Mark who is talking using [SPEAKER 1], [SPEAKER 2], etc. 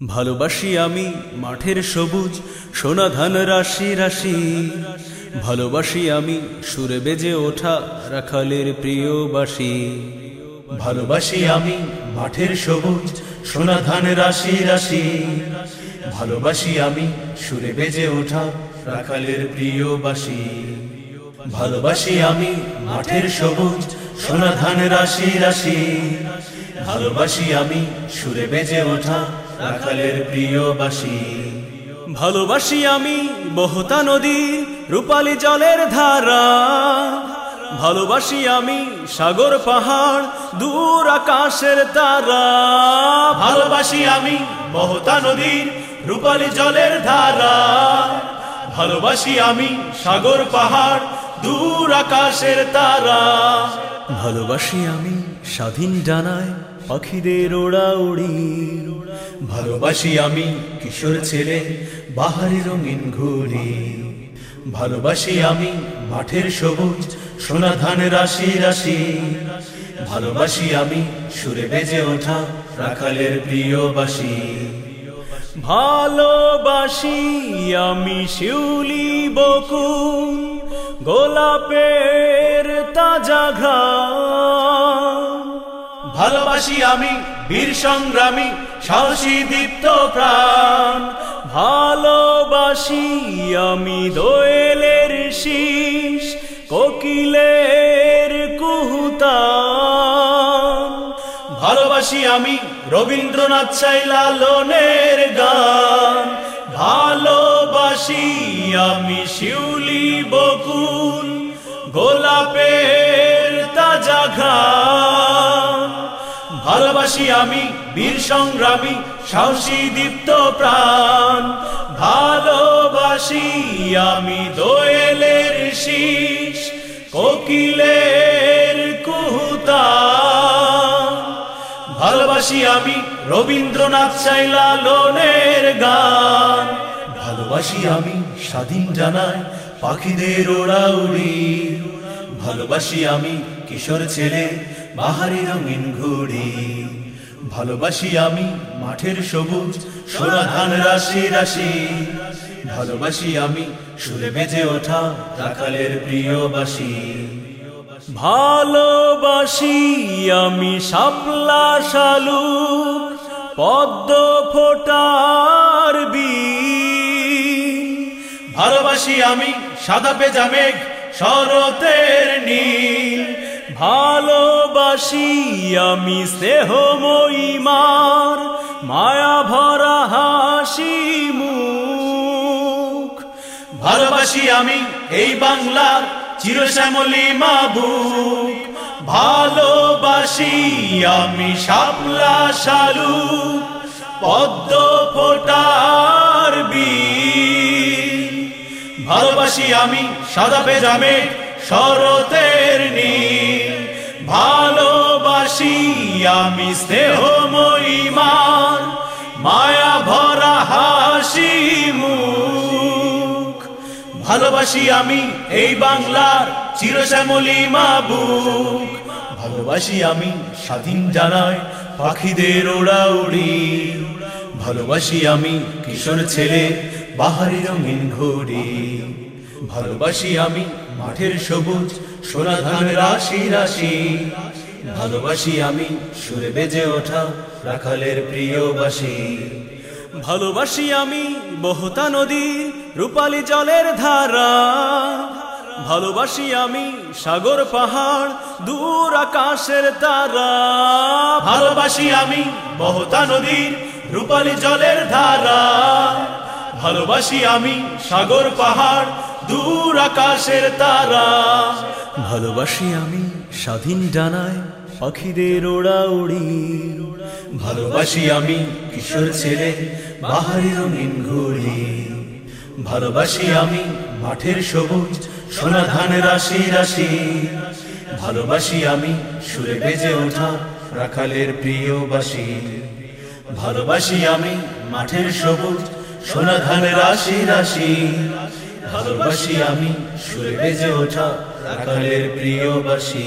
[SPEAKER 1] ভালোবাসি আমি মাঠের সবুজ সোনা ধান রাশি রাশি। ভালোবাসি আমি সুরে বেজে ওঠা রাখালের প্রিয় বাসি
[SPEAKER 2] ভালোবাসি আমি মাঠের সবুজ সোনা ধান রাশি রাশি। ভালোবাসি আমি সুরে বেজে ওঠা রাখালের প্রিয় বাসি ভালোবাসি আমি মাঠের সবুজ সোনা ধান রাশি রাশি। ভালোবাসি আমি, সুরে বেজে ওঠা রাখালের প্রিয় বাসি
[SPEAKER 1] ভালোবাসি আমি বহতা নদী, রূপালী জলের ধারা। ভালোবাসি আমি সাগর পাহাড়, দূর আকাশের তারা।
[SPEAKER 2] ভালোবাসি আমি মহতা নদীর রূপালী জলের ধারা। ভালোবাসি আমি সাগর পাহাড়, দূর আকাশের তারা।
[SPEAKER 1] ভালোবাসি আমি স্বাধীন ডানায় পাখিদের ওড়া উড়ি
[SPEAKER 2] ভালোবাসি আমি কিশোর ছেলে বাহারি রঙিন ঘুরি ভালোবাসি আমি মাঠের সবুজ সোনা ধান রাশি রাশি। ভালোবাসি আমি সুরে বেজে ওঠা রাখালের প্রিয় বাসি
[SPEAKER 1] ভালোবাসি আমি শিউলি বকুল, গোলাপের তাজা ঘ্রাণ।
[SPEAKER 2] ভালোবাসি আমি, বীর সংগ্রামী, সাহসী দীপ্ত প্রাণ।
[SPEAKER 1] ভালোবাসি আমি দোয়েলের শীষ, কোকিলের কুহুতান।
[SPEAKER 2] ভালোবাসি আমি রবীন্দ্রনাথ চাই লালনের গান। ভালোবাসি আমি শিউলি বকুল ভালোবাসি আমি, বীর সংগ্রামী, সাহসী, দীপ্ত প্রাণ। ভালোবাসি আমি দোয়েলের শীষ, কোকিলের কুহুতান ভালোবাসি আমি রবীন্দ্রনাথ চাই লালনের গান। ভালোবাসি আমি স্বাধীন জানাই পাখিদের ওড়া উড়ি ভালোবাসি আমি কিশোর ছেলে বাহারি রঙিন ঘুড়ি। ভালোবাসি আমি মাঠের সবুজ, সোনা ধান, রাশি রাশি। ভালোবাসি আমি সুরে বেজে ওঠা রাখালের প্রিয় বাসি
[SPEAKER 1] ভালোবাসি আমি শাপলা শালুক, পদ্ম ফোটার বিল
[SPEAKER 2] ভালোবাসি আমি সাদা পেজা মেঘ, শরতের নীল।
[SPEAKER 1] ভালোবাসি আমি স্নেহ মহিমার মায়া ভরা হাসি মুখ।
[SPEAKER 2] ভালোবাসি আমি এই বাংলার চিরশ্যামলী মাবুক। ভালোবাসি আমি শাপলা শালু, পদ্ম ফোটার বিল ভালোবাসি আমি সাদা পেজামে শরতের নীল। আমি স্নেহ মহিমার মায়া ভরা হাসি মুখ। ভালোবাসি আমি এই বাংলার চিরশ্যামলী মাবুক। ভালোবাসি আমি স্বাধীন জানায় পাখিদের ওড়া উড়ি ভালোবাসি আমি কিশোর ছেলে, বাহারি রঙিন ঘড়ি। ভালোবাসি আমি মাঠের সবুজ সোনা ধান রাশি রাশি। ভালোবাসি আমি, সুরে বেজে ওঠা রাখালের প্রিয় বাসি
[SPEAKER 1] ভালোবাসি আমি বহুতা নদী, রূপালী জলের ধারা। ভালোবাসি আমি সাগর পাহাড়, দূর আকাশের তারা।
[SPEAKER 2] ভালোবাসি আমি বহুতা নদীর রূপালী জলের ধারা। ভালোবাসি আমি সাগর পাহাড়, দূর আকাশের তারা।
[SPEAKER 1] ভালোবাসি আমি স্বাধীন ডানায় পাখিদের ওড়া উড়ি
[SPEAKER 2] ভালোবাসি আমি কিশোর ছেলে বাহারি রঙিন ঘুরি ভালোবাসি আমি মাঠের সবুজ সোনা ধান রাশি রাশি। ভালোবাসি আমি সুরে বেজে ওঠা রাখালের প্রিয় বাসি ভালোবাসি আমি মাঠের সবুজ সোনা ধানে রাশি রাশি। ভালোবাসি আমি সুরে বেজে ওঠা রাখালের প্রিয় বাসি